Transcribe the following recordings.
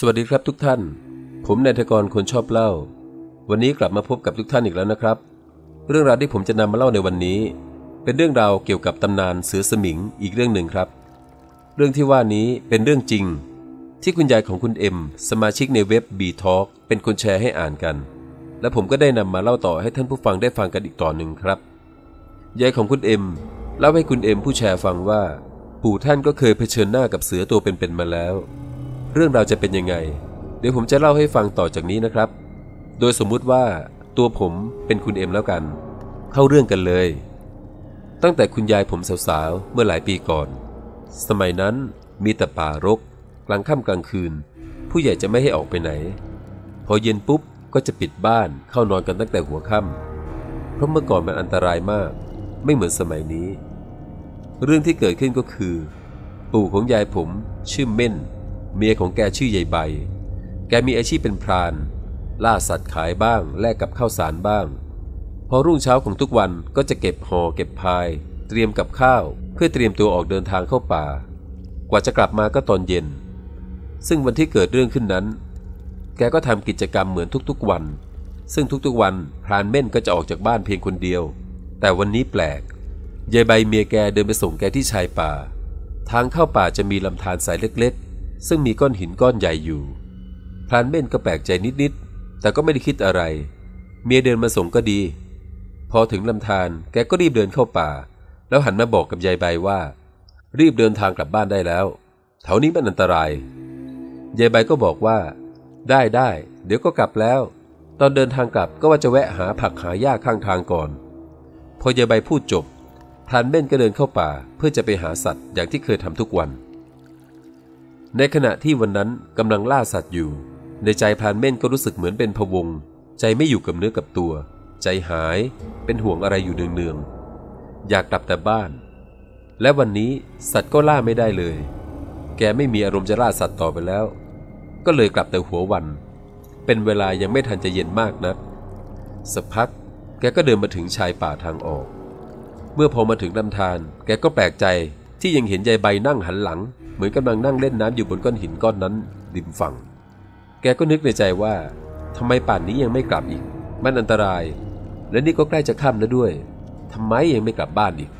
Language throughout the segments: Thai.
สวัสดีครับทุกท่าน ผมนายทกรคนชอบเล่า วันนี้กลับมาพบกับทุกท่านอีกแล้วนะครับ เรื่องราวที่ผมจะนำมาเล่าในวันนี้ เป็นเรื่องราวเกี่ยวกับตำนานเสือสมิงอีกเรื่องหนึ่งครับ เรื่องที่ว่านี้เป็นเรื่องจริง ที่คุณยายของคุณเอ็มสมาชิกในเว็บ b ีทอ k เป็นคนแชร์ให้อ่านกัน และผมก็ได้นำมาเล่าต่อให้ท่านผู้ฟังได้ฟังกันอีกต่อหนึ่งครับยายของคุณเอ็มเล่าให้คุณเอ็มผู้แชร์ฟังว่า ปู่ท่านก็เคยเผชิญหน้ากับเสือตัวเป็นๆมาแล้ว เรื่องราวจะเป็นยังไง เดี๋ยวผมจะเล่าให้ฟังต่อจากนี้นะครับ โดยสมมุติว่าตัวผมเป็นคุณเอ็มแล้วกัน เข้าเรื่องกันเลย ตั้งแต่คุณยายผมสาวๆ เมื่อหลายปีก่อน สมัยนั้นมีแต่ป่ารก กลางค่ำกลางคืน ผู้ใหญ่จะไม่ให้ออกไปไหน พอเย็นปุ๊บก็จะปิดบ้านเข้านอนกันตั้งแต่หัวค่ำเพราะเมื่อก่อนมันอันตรายมาก ไม่เหมือนสมัยนี้ เรื่องที่เกิดขึ้นก็คือ ปู่ของยายผมชื่อเม่น เมียของแกชื่อยายใบ แกมีอาชีพเป็นพราน ล่าสัตว์ขายบ้างแลกกับข้าวสารบ้าง พอรุ่งเช้าของทุกวันก็จะเก็บห่อเก็บพาย เตรียมกับข้าว เพื่อเตรียมตัวออกเดินทางเข้าป่า กว่าจะกลับมาก็ตอนเย็น ซึ่งวันที่เกิดเรื่องขึ้นนั้น แกก็ทำกิจกรรมเหมือนทุกๆวัน ซึ่งทุกๆวันพรานเม่นก็จะออกจากบ้านเพียงคนเดียว แต่วันนี้แปลกยายใบเมียแกเดินไปส่งแกที่ชายป่า ทางเข้าป่าจะมีลำธารสายเล็ก ซึ่งมีก้อนหินก้อนใหญ่อยู่ พรานเม่นก็แปลกใจนิดๆ แต่ก็ไม่ได้คิดอะไร เมียเดินมาส่งก็ดี พอถึงลำธารแกก็รีบเดินเข้าป่า แล้วหันมาบอกกับยายใบว่า รีบเดินทางกลับบ้านได้แล้วแถวนี้มันอันตราย ยายใบก็บอกว่า ได้ได้เดี๋ยวก็กลับแล้ว ตอนเดินทางกลับก็ว่าจะแวะหาผักหาหญ้าข้างทางก่อน พอยายใบพูดจบพรานเม่นก็เดินเข้าป่าเพื่อจะไปหาสัตว์อย่างที่เคยทำทุกวัน ในขณะที่วันนั้นกำลังล่าสัตว์อยู่ ในใจพรานเม่นก็รู้สึกเหมือนเป็นพวง ใจไม่อยู่กับเนื้อกับตัว ใจหายเป็นห่วงอะไรอยู่เนืองๆอยากกลับแต่บ้าน และวันนี้สัตว์ก็ล่าไม่ได้เลย แกไม่มีอารมณ์จะล่าสัตว์ต่อไปแล้ว ก็เลยกลับแต่หัววัน เป็นเวลายังไม่ทันจะเย็นมากนักสักพักแกก็เดินมาถึงชายป่าทางออก เมื่อพอมาถึงลำธารแกก็แปลกใจที่ยังเห็นยายใบนั่งหันหลัง เหมือนกำลังนั่งเล่นน้ำอยู่บนก้อนหินก้อนนั้นริมฝั่ง แกก็นึกในใจว่าทำไมป่านนี้ยังไม่กลับอีก มันอันตราย และนี่ก็ใกล้จะค่ำแล้วด้วยทำไมยังไม่กลับบ้านอีก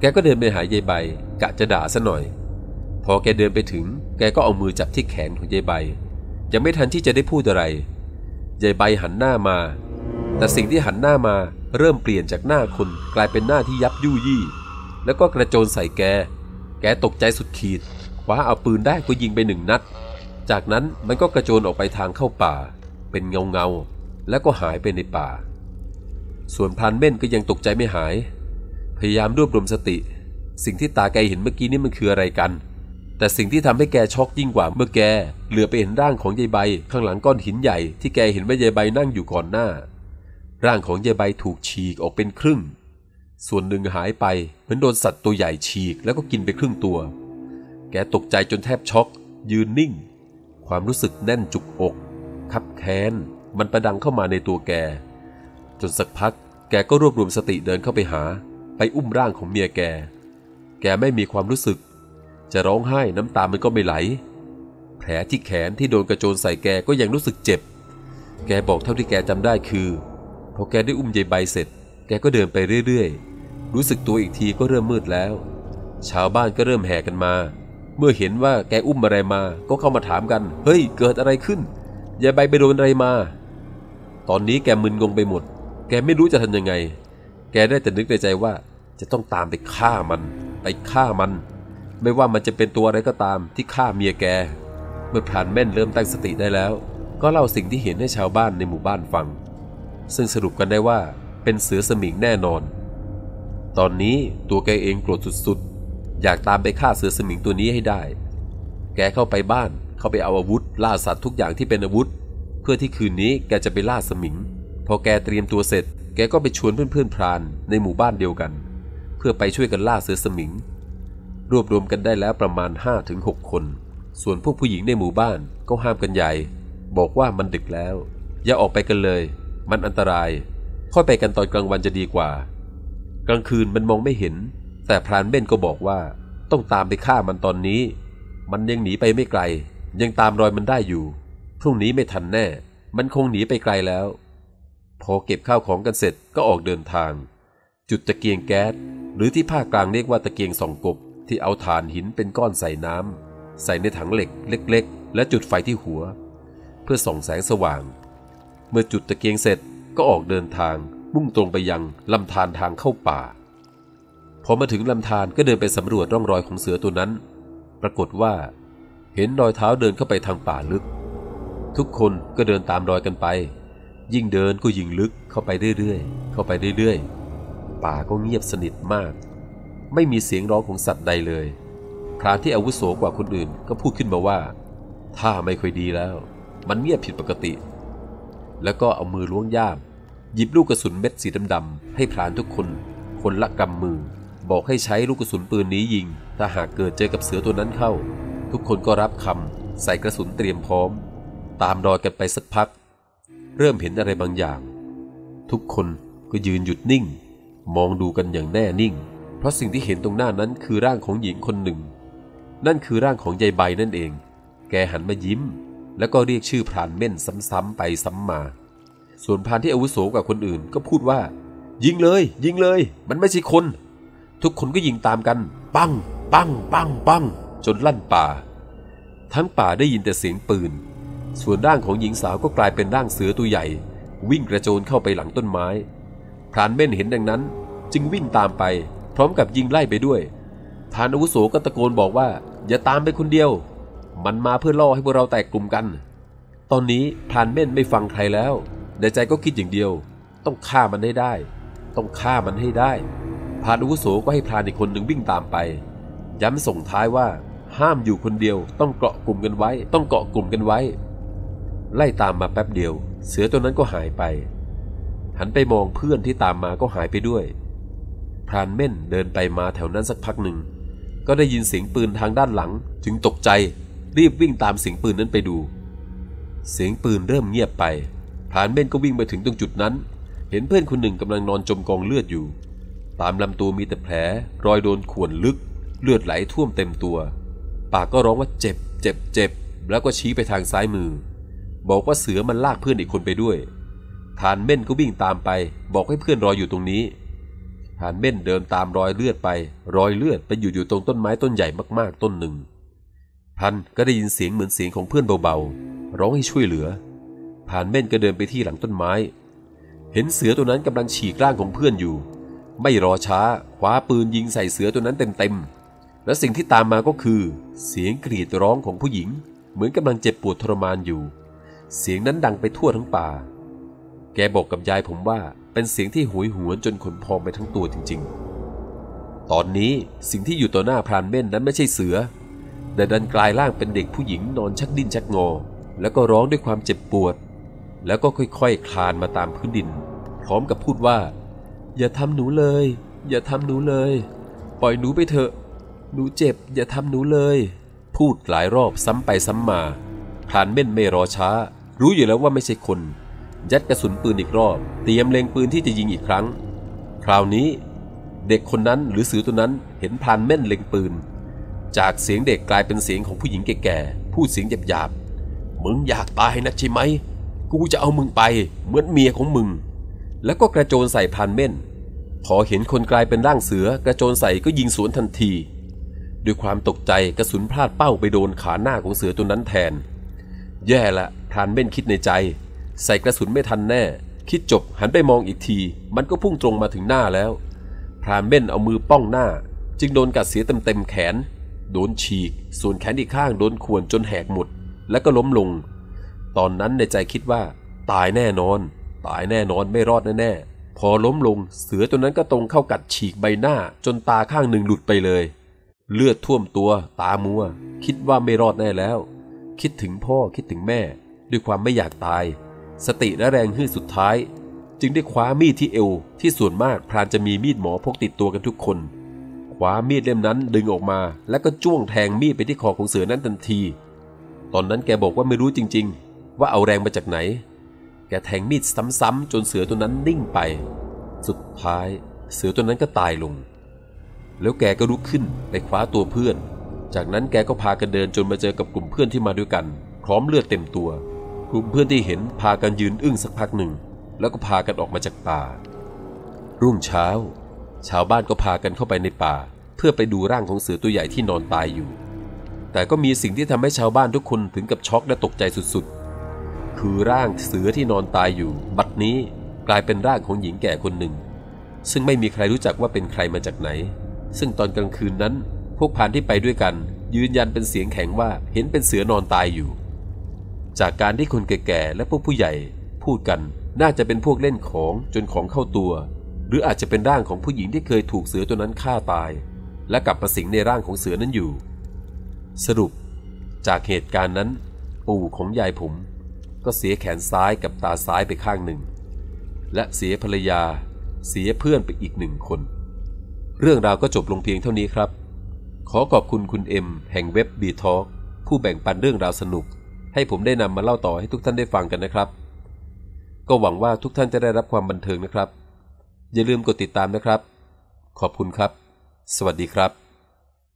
แกก็เดินไปหายายใบกะจะด่าซะหน่อย พอแกเดินไปถึง แกก็เอามือจับที่แขนของยายใบ ยังไม่ทันที่จะได้พูดอะไรยายใบหันหน้ามา แต่สิ่งที่หันหน้ามาเริ่มเปลี่ยนจากหน้าคนกลายเป็นหน้าที่ยับยุยี่ แล้วก็กระโจนใส่แก แกตกใจสุดขีดคว้าเอาปืนได้ก็ยิงไปหนึ่งนัด จากนั้นมันก็กระโจนออกไปทางเข้าป่า เป็นเงาเงาแล้วก็หายไปในป่า ส่วนพานเม่นก็ยังตกใจไม่หาย พยายามรวบรวมสติ สิ่งที่ตาแกเห็นเมื่อกี้นี่มันคืออะไรกัน แต่สิ่งที่ทำให้แกช็อกยิ่งกว่าเมื่อแกเหลือไปเห็นร่างของยายใบ ข้างหลังก้อนหินใหญ่ที่แกเห็นว่ายายใบนั่งอยู่ก่อนหน้า ร่างของยายใบถูกฉีกออกเป็นครึ่ง ส่วนหนึ่งหายไปเหมือนโดนสัตว์ตัวใหญ่ฉีกแล้วก็กินไปครึ่งตัว แกตกใจจนแทบช็อก ยืนนิ่ง ความรู้สึกแน่นจุกอก คับแค้น มันประดังเข้ามาในตัวแก จนสักพัก แกก็รวบรวมสติเดินเข้าไปหา ไปอุ้มร่างของเมียแก แกไม่มีความรู้สึก จะร้องไห้น้ำตามันก็ไม่ไหล แผลที่แขนที่โดนกระโจนใส่แกก็ยังรู้สึกเจ็บ แกบอกเท่าที่แกจำได้คือพอแกได้อุ้มยายใบเสร็จ แกก็เดินไปเรื่อยๆ รู้สึกตัวอีกทีก็เริ่มมืดแล้ว ชาวบ้านก็เริ่มแห่กันมา เมื่อเห็นว่าแกอุ้มอะไรมา ก็เข้ามาถามกัน เฮ้ย เกิดอะไรขึ้น ยายใบไปโดนอะไรมา ตอนนี้แกมึนงงไปหมด แกไม่รู้จะทำยังไง แกได้แต่นึกในใจว่า จะต้องตามไปฆ่ามัน ไปฆ่ามัน ไม่ว่ามันจะเป็นตัวอะไรก็ตามที่ฆ่าเมียแก เมื่อพรานแม่นเริ่มตั้งสติได้แล้ว ก็เล่าสิ่งที่เห็นให้ชาวบ้านในหมู่บ้านฟัง ซึ่งสรุปกันได้ว่า เป็นเสือสมิงแน่นอน ตอนนี้ตัวแกเองโกรธสุดๆ อยากตามไปฆ่าเสือสมิงตัวนี้ให้ได้ แกเข้าไปบ้านเข้าไปเอาอาวุธ ล่าสัตว์ทุกอย่างที่เป็นอาวุธ เพื่อที่คืนนี้แกจะไปล่าสมิง พอแกเตรียมตัวเสร็จ แกก็ไปชวนเพื่อนๆพรานในหมู่บ้านเดียวกัน เพื่อไปช่วยกันล่าเสือสมิง รวบรวมกันได้แล้วประมาณ 5-6 คน ส่วนพวกผู้หญิงในหมู่บ้านก็ห้ามกันใหญ่ บอกว่ามันดึกแล้ว อย่าออกไปกันเลย มันอันตราย ค่อยไปกันตอนกลางวันจะดีกว่า กลางคืนมันมองไม่เห็น แต่พรานเบ้นก็บอกว่า ต้องตามไปฆ่ามันตอนนี้ มันยังหนีไปไม่ไกล ยังตามรอยมันได้อยู่ พรุ่งนี้ไม่ทันแน่ มันคงหนีไปไกลแล้ว พอเก็บข้าวของกันเสร็จก็ออกเดินทาง จุดตะเกียงแก๊ส หรือที่ภาคกลางเรียกว่าตะเกียงสองกบที่เอาถ่านหินเป็นก้อนใส่น้ำใส่ในถังเหล็กเล็ก ๆ และจุดไฟที่หัว เพื่อส่องแสงสว่าง เมื่อจุดตะเกียงเสร็จ ก็ออกเดินทางมุ่งตรงไปยังลำธารทางเข้าป่า พอมาถึงลำธารก็เดินไปสำรวจร่องรอยของเสือตัวนั้น ปรากฏว่า เห็นรอยเท้าเดินเข้าไปทางป่าลึก ทุกคนก็เดินตามรอยกันไป ยิ่งเดินก็ยิ่งลึกเข้าไปเรื่อยๆ เข้าไปเรื่อยๆ ป่าก็เงียบสนิทมาก ไม่มีเสียงร้องของสัตว์ใดเลย พรานที่อาวุโสกว่าคนอื่นก็พูดขึ้นมาว่า ถ้าไม่ค่อยดีแล้ว มันเงียบผิดปกติ แล้วก็เอามือล้วงย่าม หยิบลูกกระสุนเม็ดสีดำๆให้พรานทุกคน คนละกำมือ บอกให้ใช้ลูกกระสุนปืนนี้ยิง ถ้าหากเกิดเจอกับเสือตัวนั้นเข้า ทุกคนก็รับคำใส่กระสุนเตรียมพร้อม ตามรอยกันไปสักพัก เริ่มเห็นอะไรบางอย่าง ทุกคนก็ยืนหยุดนิ่ง มองดูกันอย่างแน่นิ่ง เพราะสิ่งที่เห็นตรงหน้านั้นคือร่างของหญิงคนหนึ่ง นั่นคือร่างของยายใบนั่นเอง แกหันมายิ้ม แล้วก็เรียกชื่อพรานเม่นซ้ำๆไปซ้ำมา ส่วนพรานที่อาวุโสกว่าคนอื่นก็พูดว่า ยิงเลย ยิงเลย มันไม่ใช่คน ทุกคนก็ยิงตามกัน ปัง ปัง ปัง ปัง จนลั่นป่า ทั้งป่าได้ยินแต่เสียงปืน ส่วนร่างของหญิงสาวก็กลายเป็นร่างเสือตัวใหญ่ วิ่งกระโจนเข้าไปหลังต้นไม้ พรานเม่นเห็นดังนั้น จึงวิ่งตามไป พร้อมกับยิงไล่ไปด้วยพรานอาวุโสก็ตะโกนบอกว่า อย่าตามไปคนเดียว มันมาเพื่อล่อให้พวกเราแตกกลุ่มกัน ตอนนี้พรานเม่นไม่ฟังใครแล้ว ในใจก็คิดอย่างเดียว ต้องฆ่ามันให้ได้ ต้องฆ่ามันให้ได้พานอาวุโสก็ให้พรานอีกคนหนึ่งวิ่งตามไป ย้ำส่งท้ายว่า ห้ามอยู่คนเดียว ต้องเกาะกลุ่มกันไว้ ต้องเกาะกลุ่มกันไว้ ไล่ตามมาแป๊บเดียว เสือตัวนั้นก็หายไป หันไปมองเพื่อนที่ตามมาก็หายไปด้วย พรานเม่นเดินไปมาแถวนั้นสักพักหนึ่ง ก็ได้ยินเสียงปืนทางด้านหลัง จึงตกใจรีบวิ่งตามเสียงปืนนั้นไปดู เสียงปืนเริ่มเงียบไป พรานเม่นก็วิ่งไปถึงตรงจุดนั้น เห็นเพื่อนคนหนึ่งกำลังนอนจมกองเลือดอยู่ ตามลำตัวมีแต่แผล รอยโดนข่วนลึก เลือดไหลท่วมเต็มตัว ปากก็ร้องว่าเจ็บ เจ็บ เจ็บ แล้วก็ชี้ไปทางซ้ายมือ บอกว่าเสือมันลากเพื่อนอีกคนไปด้วยพรานเม่นก็วิ่งตามไป บอกให้เพื่อนรออยู่ตรงนี้พรานเม่นเดินตามรอยเลือดไป รอยเลือดไปอยู่อยู่ตรงต้นไม้ต้นใหญ่มากๆต้นหนึ่งพันก็ได้ยินเสียงเหมือนเสียงของเพื่อนเบาๆ ร้องให้ช่วยเหลือ พรานเม่นก็เดินไปที่หลังต้นไม้ เห็นเสือตัวนั้นกำลังฉีกร่างของเพื่อนอยู่ ไม่รอช้าคว้าปืนยิงใส่เสือตัวนั้นเต็มๆ และสิ่งที่ตามมาก็คือ เสียงกรีดร้องของผู้หญิง เหมือนกำลังเจ็บปวดทรมานอยู่ เสียงนั้นดังไปทั่วทั้งป่า แกบอกกับยายผมว่าเป็นเสียงที่หวยหวนจนขนพองไปทั้งตัวจริง ๆ ตอนนี้สิ่งที่อยู่ต่อหน้าพรานเม่นนั้นไม่ใช่เสือแต่ดันกลายร่างเป็นเด็กผู้หญิงนอนชักดิ้นชักงอ แล้วก็ร้องด้วยความเจ็บปวด แล้วก็ค่อยๆคลานมาตามพื้นดิน พร้อมกับพูดว่า อย่าทำหนูเลย อย่าทำหนูเลย ปล่อยหนูไปเถอะ หนูเจ็บ อย่าทำหนูเลย พูดหลายรอบซ้ำไปซ้ำมาพรานเม่นไม่รอช้า รู้อยู่แล้วว่าไม่ใช่คน ยัดกระสุนปืนอีกรอบ เตรียมเล็งปืนที่จะยิงอีกครั้ง คราวนี้เด็กคนนั้นหรือสือตัวนั้นเห็นพรานเม่นเล็งปืน จากเสียงเด็กกลายเป็นเสียงของผู้หญิงแก่ๆพูดเสียงหยาบๆมึงอยากตายนักใช่ไหม กูจะเอามึงไปเหมือนเมียของมึง แล้วก็กระโจนใส่พานเม่น พอเห็นคนกลายเป็นร่างเสือกระโจนใส่ก็ยิงสวนทันที ด้วยความตกใจกระสุนพลาดเป้าไปโดนขาหน้าของเสือตัวนั้นแทน แย่ละพานเม่นคิดในใจ ใส่กระสุนไม่ทันแน่ คิดจบหันไปมองอีกที มันก็พุ่งตรงมาถึงหน้าแล้วพรานเม่นเอามือป้องหน้า จึงโดนกัดเสียเต็มเต็มๆแขน โดนฉีก ส่วนแขนอีกข้างโดนข่วนจนแหกหมด แล้วก็ล้มลง ตอนนั้นในใจคิดว่า ตายแน่นอน ตายแน่นอนไม่รอดแน่ๆพอล้มลงเสือตัวนั้นก็ตรงเข้ากัดฉีกใบหน้า จนตาข้างหนึ่งหลุดไปเลย เลือดท่วมตัวตามัว คิดว่าไม่รอดแน่แล้ว คิดถึงพ่อคิดถึงแม่ ด้วยความไม่อยากตาย สติและแรงฮืดสุดท้าย จึงได้คว้ามีดที่เอว ที่ส่วนมากพรานจะมีมีดหมอพกติดตัวกันทุกคนคว้ามีดเล่มนั้นดึงออกมา แล้วก็จ้วงแทงมีดไปที่คอของเสือนั้นทันที ตอนนั้นแกบอกว่าไม่รู้จริง ว่าเอาแรงมาจากไหน แกแทงมีดซ้ำๆจนเสือตัวนั้นนิ่งไป สุดท้ายเสือตัวนั้นก็ตายลง แล้วแกก็ลุกขึ้นไปคว้าตัวเพื่อน จากนั้นแกก็พากันเดินจนมาเจอกับกลุ่มเพื่อนที่มาด้วยกัน พร้อมเลือดเต็มตัว กลุ่มเพื่อนที่เห็นพากันยืนอึ้งสักพักหนึ่ง แล้วก็พากันออกมาจากป่า รุ่งเช้า ชาวบ้านก็พากันเข้าไปในป่า เพื่อไปดูร่างของเสือตัวใหญ่ที่นอนตายอยู่ แต่ก็มีสิ่งที่ทำให้ชาวบ้านทุกคนถึงกับช็อกและตกใจสุดๆ คือร่างเสือที่นอนตายอยู่ บัดนี้กลายเป็นร่างของหญิงแก่คนหนึ่ง ซึ่งไม่มีใครรู้จักว่าเป็นใครมาจากไหน ซึ่งตอนกลางคืนนั้น พวกพานที่ไปด้วยกัน ยืนยันเป็นเสียงแข็งว่าเห็นเป็นเสือนอนตายอยู่ จากการที่คนแก่ๆและพวกผู้ใหญ่พูดกันน่าจะเป็นพวกเล่นของจนของเข้าตัว หรืออาจจะเป็นร่างของผู้หญิงที่เคยถูกเสือตัวนั้นฆ่าตาย และกลับมาสิงในร่างของเสือนั้นอยู่ สรุป จากเหตุการณ์นั้น ปู่ของยายผม ก็เสียแขนซ้ายกับตาซ้ายไปข้างหนึ่ง และเสียภรรยา เสียเพื่อนไปอีกหนึ่งคน เรื่องราวก็จบลงเพียงเท่านี้ครับ ขอขอบคุณคุณเอ็มแห่งเว็บบีทอผู้แบ่งปันเรื่องราวสนุก ให้ผมได้นำมาเล่าต่อให้ทุกท่านได้ฟังกันนะครับ ก็หวังว่าทุกท่านจะได้รับความบันเทิงนะครับ อย่าลืมกดติดตามนะครับ ขอบคุณครับ สวัสดีครับ